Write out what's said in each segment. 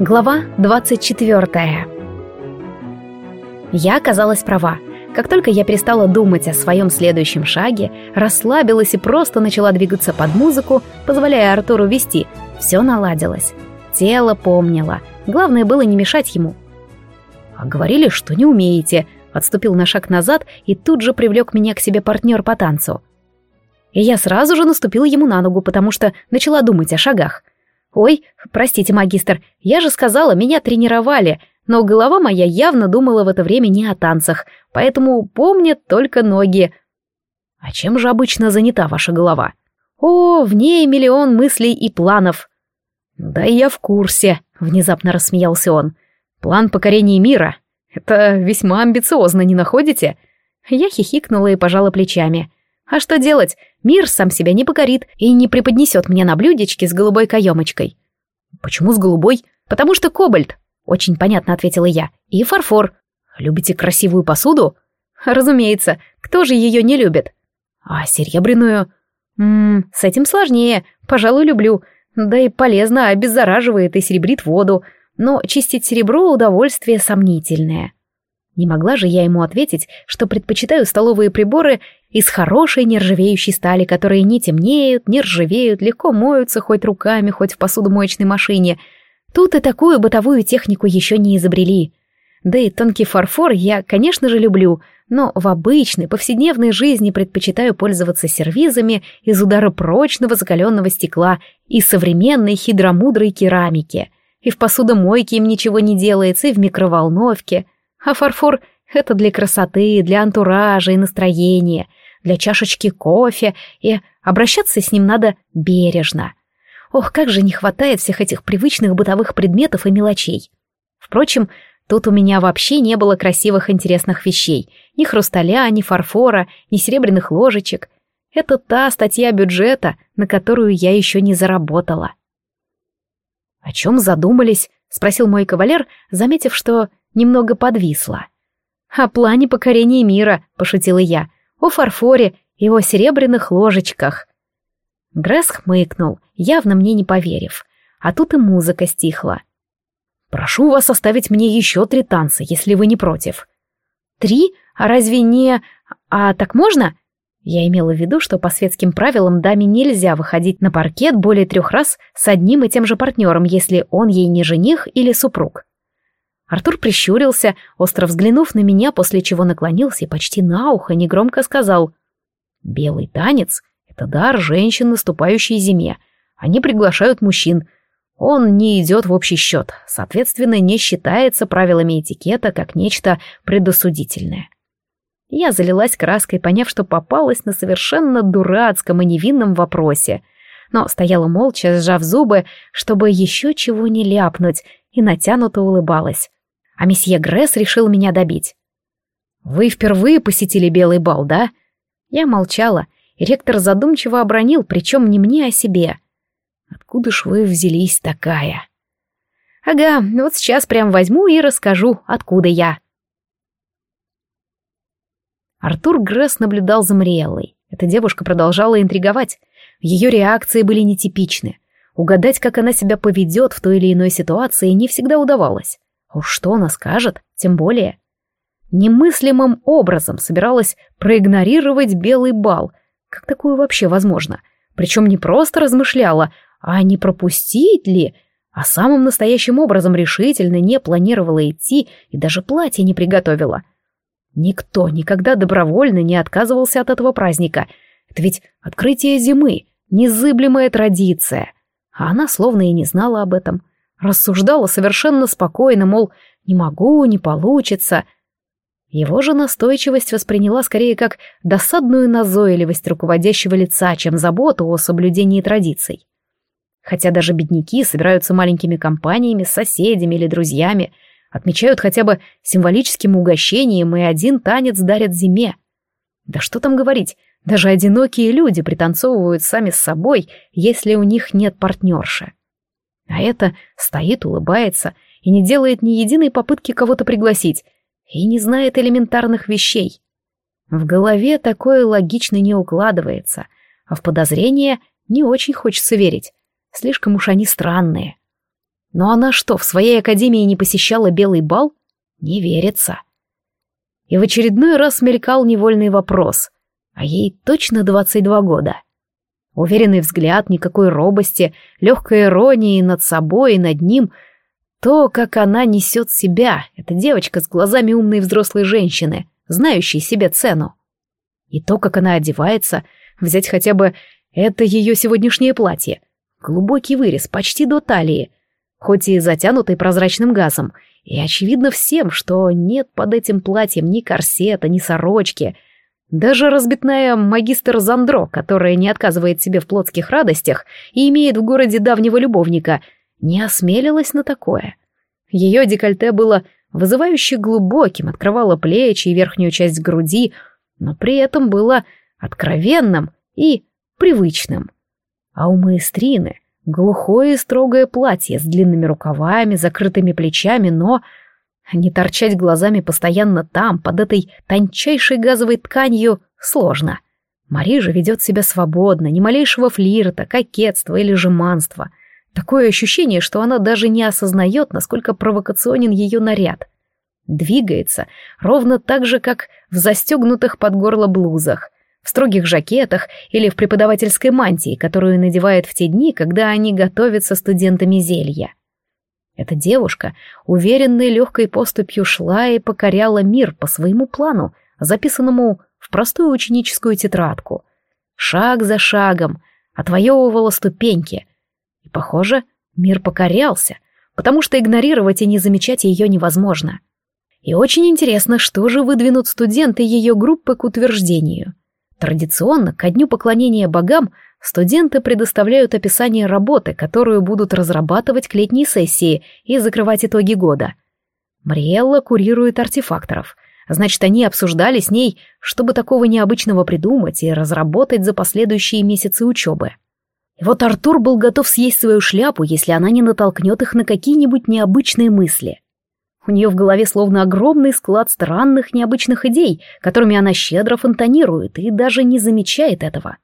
Глава 24. Я оказалась права. Как только я перестала думать о своем следующем шаге, расслабилась и просто начала двигаться под музыку, позволяя Артуру вести, все наладилось. Тело помнило. Главное было не мешать ему. «А говорили, что не умеете», — отступил на шаг назад и тут же привлек меня к себе партнер по танцу. И я сразу же наступила ему на ногу, потому что начала думать о шагах — «Ой, простите, магистр, я же сказала, меня тренировали, но голова моя явно думала в это время не о танцах, поэтому помнит только ноги». «А чем же обычно занята ваша голова?» «О, в ней миллион мыслей и планов». «Да я в курсе», — внезапно рассмеялся он. «План покорения мира. Это весьма амбициозно, не находите?» Я хихикнула и пожала плечами. А что делать? Мир сам себя не покорит и не преподнесет мне на блюдечке с голубой каемочкой. Почему с голубой? Потому что кобальт. Очень понятно ответила я. И фарфор. Любите красивую посуду? Разумеется. Кто же ее не любит? А серебряную? Ммм, с этим сложнее. Пожалуй, люблю. Да и полезно, обеззараживает и серебрит воду. Но чистить серебро удовольствие сомнительное. Не могла же я ему ответить, что предпочитаю столовые приборы из хорошей нержавеющей стали, которые не темнеют, не ржавеют, легко моются хоть руками, хоть в посудомоечной машине. Тут и такую бытовую технику еще не изобрели. Да и тонкий фарфор я, конечно же, люблю, но в обычной, повседневной жизни предпочитаю пользоваться сервизами из ударопрочного закаленного стекла и современной хидромудрой керамики. И в посудомойке им ничего не делается, и в микроволновке — а фарфор — это для красоты, для антуража и настроения, для чашечки кофе, и обращаться с ним надо бережно. Ох, как же не хватает всех этих привычных бытовых предметов и мелочей. Впрочем, тут у меня вообще не было красивых интересных вещей. Ни хрусталя, ни фарфора, ни серебряных ложечек. Это та статья бюджета, на которую я еще не заработала. «О чем задумались?» — спросил мой кавалер, заметив, что немного подвисла. «О плане покорения мира», — пошутила я, — «о фарфоре и о серебряных ложечках». Гресс хмыкнул, явно мне не поверив, а тут и музыка стихла. «Прошу вас оставить мне еще три танца, если вы не против». «Три? А разве не... А так можно?» Я имела в виду, что по светским правилам даме нельзя выходить на паркет более трех раз с одним и тем же партнером, если он ей не жених или супруг. Артур прищурился, остро взглянув на меня, после чего наклонился и почти на ухо негромко сказал «Белый танец — это дар женщин, наступающей зиме. Они приглашают мужчин. Он не идет в общий счет, соответственно, не считается правилами этикета как нечто предосудительное». Я залилась краской, поняв, что попалась на совершенно дурацком и невинном вопросе, но стояла молча, сжав зубы, чтобы еще чего не ляпнуть, и натянуто улыбалась а месье Гресс решил меня добить. «Вы впервые посетили Белый бал, да?» Я молчала, и ректор задумчиво обронил, причем не мне, а себе. «Откуда ж вы взялись такая?» «Ага, вот сейчас прям возьму и расскажу, откуда я». Артур Гресс наблюдал за Мариэллой. Эта девушка продолжала интриговать. Ее реакции были нетипичны. Угадать, как она себя поведет в той или иной ситуации, не всегда удавалось. Уж что она скажет, тем более. Немыслимым образом собиралась проигнорировать белый бал. Как такое вообще возможно? Причем не просто размышляла, а не пропустить ли, а самым настоящим образом решительно не планировала идти и даже платье не приготовила. Никто никогда добровольно не отказывался от этого праздника. Это ведь открытие зимы, незыблемая традиция. А она словно и не знала об этом. — Рассуждала совершенно спокойно, мол, не могу, не получится. Его же настойчивость восприняла скорее как досадную назойливость руководящего лица, чем заботу о соблюдении традиций. Хотя даже бедняки собираются маленькими компаниями с соседями или друзьями, отмечают хотя бы символическим угощением и один танец дарят зиме. Да что там говорить, даже одинокие люди пританцовывают сами с собой, если у них нет партнерши. А это стоит, улыбается и не делает ни единой попытки кого-то пригласить, и не знает элементарных вещей. В голове такое логично не укладывается, а в подозрения не очень хочется верить. Слишком уж они странные. Но она что, в своей академии не посещала белый бал? Не верится. И в очередной раз мелькал невольный вопрос. А ей точно 22 года. Уверенный взгляд, никакой робости, легкая ирония над собой и над ним. То, как она несет себя, эта девочка с глазами умной взрослой женщины, знающей себе цену. И то, как она одевается, взять хотя бы это ее сегодняшнее платье. Глубокий вырез, почти до талии, хоть и затянутый прозрачным газом, и очевидно всем, что нет под этим платьем ни корсета, ни сорочки — даже разбитная магистр Зандро, которая не отказывает себе в плотских радостях и имеет в городе давнего любовника, не осмелилась на такое. Ее декольте было вызывающе глубоким, открывало плечи и верхнюю часть груди, но при этом было откровенным и привычным. А у маэстрины глухое и строгое платье с длинными рукавами, закрытыми плечами, но не торчать глазами постоянно там, под этой тончайшей газовой тканью, сложно. Мари же ведет себя свободно, ни малейшего флирта, кокетства или жеманства. Такое ощущение, что она даже не осознает, насколько провокационен ее наряд. Двигается ровно так же, как в застегнутых под горло блузах, в строгих жакетах или в преподавательской мантии, которую надевает в те дни, когда они готовят со студентами зелья. Эта девушка уверенной легкой поступью шла и покоряла мир по своему плану, записанному в простую ученическую тетрадку. Шаг за шагом отвоевывала ступеньки. И, похоже, мир покорялся, потому что игнорировать и не замечать ее невозможно. И очень интересно, что же выдвинут студенты ее группы к утверждению. Традиционно, ко дню поклонения богам, Студенты предоставляют описание работы, которую будут разрабатывать к летней сессии и закрывать итоги года. Мариэлла курирует артефакторов. Значит, они обсуждали с ней, чтобы такого необычного придумать и разработать за последующие месяцы учебы. И вот Артур был готов съесть свою шляпу, если она не натолкнет их на какие-нибудь необычные мысли. У нее в голове словно огромный склад странных необычных идей, которыми она щедро фонтанирует и даже не замечает этого.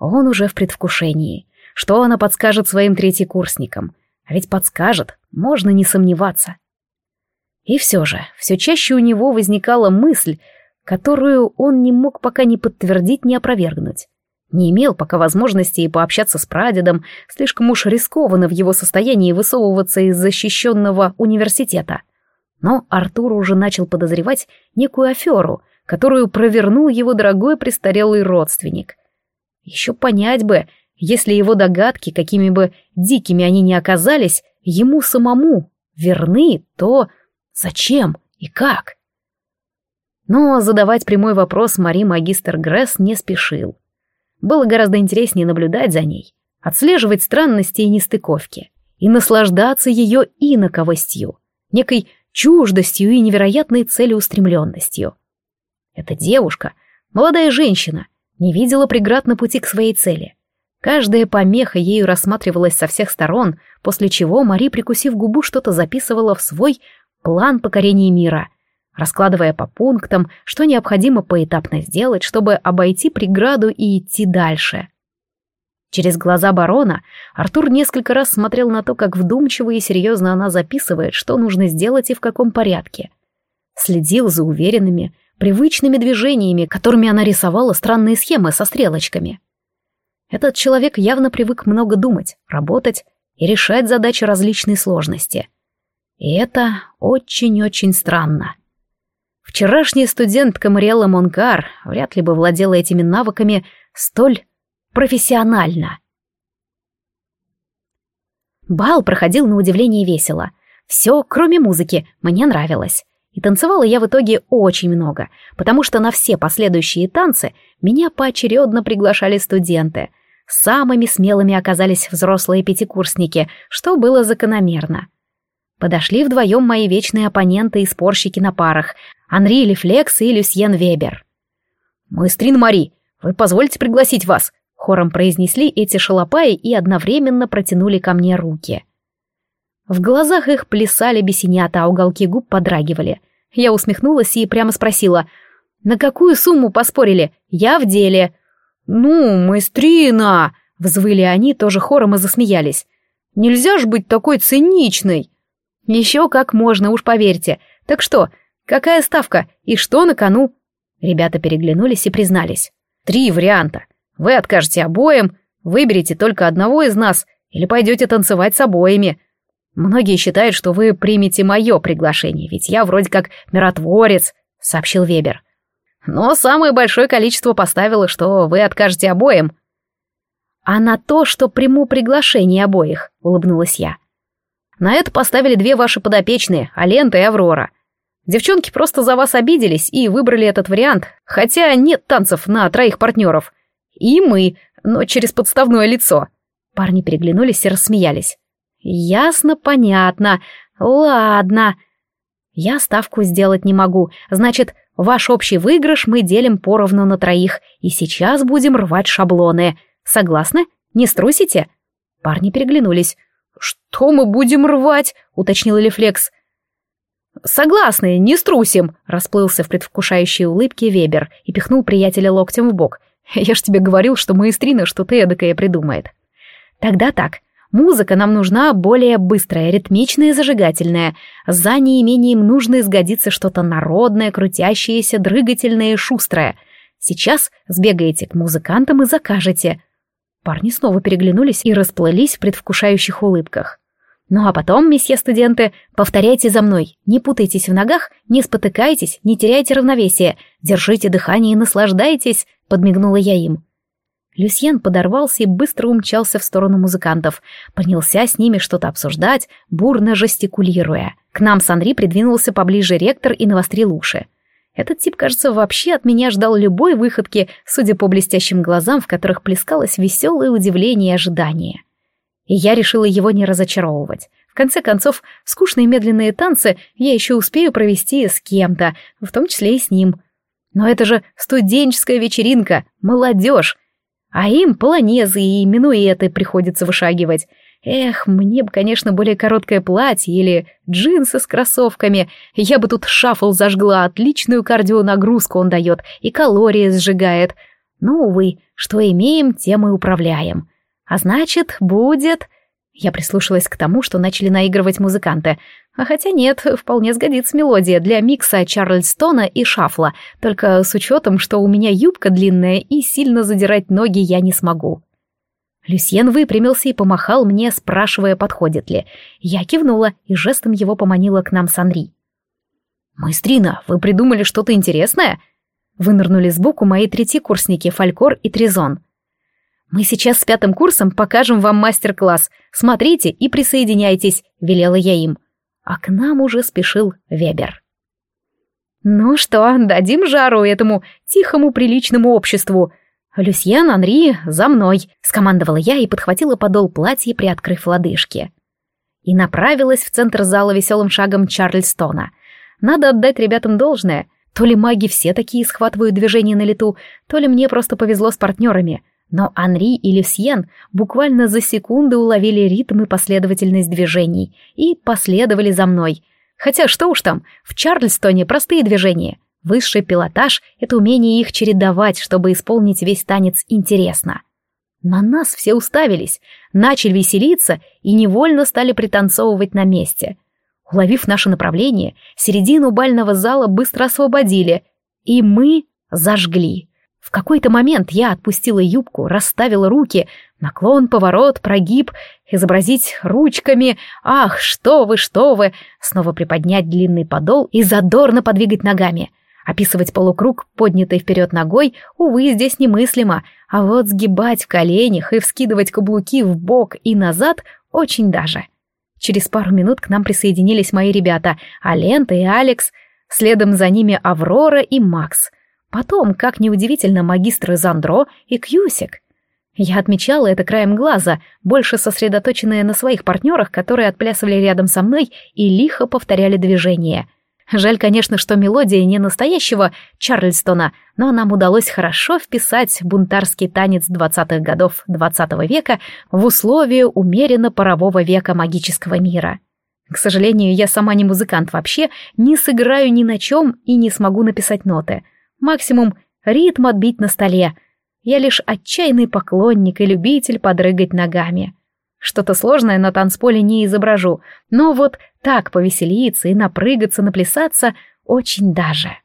Он уже в предвкушении. Что она подскажет своим третьекурсникам? А ведь подскажет, можно не сомневаться. И все же, все чаще у него возникала мысль, которую он не мог пока ни подтвердить, ни опровергнуть. Не имел пока возможности и пообщаться с прадедом, слишком уж рискованно в его состоянии высовываться из защищенного университета. Но Артур уже начал подозревать некую аферу, которую провернул его дорогой престарелый родственник. Еще понять бы, если его догадки, какими бы дикими они ни оказались, ему самому верны, то зачем и как? Но задавать прямой вопрос Мари магистр Гресс не спешил. Было гораздо интереснее наблюдать за ней, отслеживать странности и нестыковки, и наслаждаться ее иноковостью, некой чуждостью и невероятной целеустремленностью. Эта девушка, молодая женщина, не видела преград на пути к своей цели. Каждая помеха ею рассматривалась со всех сторон, после чего Мари, прикусив губу, что-то записывала в свой план покорения мира, раскладывая по пунктам, что необходимо поэтапно сделать, чтобы обойти преграду и идти дальше. Через глаза барона Артур несколько раз смотрел на то, как вдумчиво и серьезно она записывает, что нужно сделать и в каком порядке. Следил за уверенными, привычными движениями, которыми она рисовала странные схемы со стрелочками. Этот человек явно привык много думать, работать и решать задачи различной сложности. И это очень-очень странно. Вчерашняя студентка Мариэлла Монкар вряд ли бы владела этими навыками столь профессионально. Бал проходил на удивление весело. Все, кроме музыки, мне нравилось. И танцевала я в итоге очень много, потому что на все последующие танцы меня поочередно приглашали студенты. Самыми смелыми оказались взрослые пятикурсники, что было закономерно. Подошли вдвоем мои вечные оппоненты и спорщики на парах — Анри Лефлекс и Люсьен Вебер. «Маэстрин Мари, вы позволите пригласить вас?» — хором произнесли эти шалопаи и одновременно протянули ко мне руки — в глазах их плясали бесенята, а уголки губ подрагивали. Я усмехнулась и прямо спросила, «На какую сумму поспорили? Я в деле». «Ну, маэстрина!» — взвыли они тоже хором и засмеялись. Нельзя ж быть такой циничной!» «Еще как можно, уж поверьте. Так что, какая ставка и что на кону?» Ребята переглянулись и признались. «Три варианта. Вы откажете обоим, выберете только одного из нас или пойдете танцевать с обоими. Многие считают, что вы примете мое приглашение, ведь я вроде как миротворец», — сообщил Вебер. «Но самое большое количество поставило, что вы откажете обоим». «А на то, что приму приглашение обоих», — улыбнулась я. «На это поставили две ваши подопечные, Алента и Аврора. Девчонки просто за вас обиделись и выбрали этот вариант, хотя нет танцев на троих партнеров. И мы, но через подставное лицо». Парни переглянулись и рассмеялись. «Ясно, понятно. Ладно. Я ставку сделать не могу. Значит, ваш общий выигрыш мы делим поровну на троих, и сейчас будем рвать шаблоны. Согласны? Не струсите?» Парни переглянулись. «Что мы будем рвать?» — уточнил Лефлекс. «Согласны, не струсим!» — расплылся в предвкушающей улыбке Вебер и пихнул приятеля локтем в бок. «Я ж тебе говорил, что маэстрина что-то эдакое придумает». «Тогда так. Музыка нам нужна более быстрая, ритмичная и зажигательная. За неимением нужно изгодиться что-то народное, крутящееся, дрыгательное и шустрое. Сейчас сбегаете к музыкантам и закажете». Парни снова переглянулись и расплылись в предвкушающих улыбках. Ну а потом, месье студенты, повторяйте за мной. Не путайтесь в ногах, не спотыкайтесь, не теряйте равновесие. Держите дыхание и наслаждайтесь, подмигнула я им. Люсьен подорвался и быстро умчался в сторону музыкантов. Принялся с ними что-то обсуждать, бурно жестикулируя. К нам с Анри придвинулся поближе ректор и навострил уши. Этот тип, кажется, вообще от меня ждал любой выходки, судя по блестящим глазам, в которых плескалось веселое удивление и ожидание и я решила его не разочаровывать. В конце концов, скучные медленные танцы я еще успею провести с кем-то, в том числе и с ним. Но это же студенческая вечеринка, молодежь. А им полонезы и минуэты приходится вышагивать. Эх, мне бы, конечно, более короткое платье или джинсы с кроссовками. Я бы тут шафл зажгла, отличную кардионагрузку он дает и калории сжигает. Но, увы, что имеем, тем и управляем. А значит, будет... Я прислушалась к тому, что начали наигрывать музыканты. А хотя нет, вполне сгодится мелодия для микса Чарльстона и шафла, только с учетом, что у меня юбка длинная и сильно задирать ноги я не смогу. Люсьен выпрямился и помахал мне, спрашивая, подходит ли. Я кивнула и жестом его поманила к нам с Анри. «Маэстрина, вы придумали что-то интересное?» Вынырнули сбоку мои третьекурсники Фалькор и Тризон. «Мы сейчас с пятым курсом покажем вам мастер-класс. Смотрите и присоединяйтесь», — велела я им. А к нам уже спешил Вебер. «Ну что, дадим жару этому тихому приличному обществу?» «Люсьен, Анри, за мной!» — скомандовала я и подхватила подол платья, приоткрыв лодыжки. И направилась в центр зала веселым шагом Чарльстона. Надо отдать ребятам должное. То ли маги все такие схватывают движения на лету, то ли мне просто повезло с партнерами. Но Анри и Люсьен буквально за секунды уловили ритм и последовательность движений и последовали за мной. Хотя что уж там, в Чарльстоне простые движения. Высший пилотаж — это умение их чередовать, чтобы исполнить весь танец интересно. На нас все уставились, начали веселиться и невольно стали пританцовывать на месте. Уловив наше направление, середину бального зала быстро освободили, и мы зажгли. В какой-то момент я отпустила юбку, расставила руки, наклон, поворот, прогиб, изобразить ручками, ах, что вы, что вы, снова приподнять длинный подол и задорно подвигать ногами. Описывать полукруг, поднятый вперед ногой, увы, здесь немыслимо, а вот сгибать в коленях и вскидывать каблуки в бок и назад очень даже. Через пару минут к нам присоединились мои ребята, Алента и Алекс, следом за ними Аврора и Макс — Потом, как неудивительно, магистры Зандро и Кьюсик. Я отмечала это краем глаза, больше сосредоточенная на своих партнерах, которые отплясывали рядом со мной и лихо повторяли движения. Жаль, конечно, что мелодия не настоящего Чарльстона, но нам удалось хорошо вписать бунтарский танец двадцатых годов двадцатого века в условия умеренно парового века магического мира. К сожалению, я сама не музыкант вообще, не сыграю ни на чем и не смогу написать ноты — Максимум ритм отбить на столе. Я лишь отчаянный поклонник и любитель подрыгать ногами. Что-то сложное на танцполе не изображу, но вот так повеселиться и напрыгаться, наплясаться очень даже.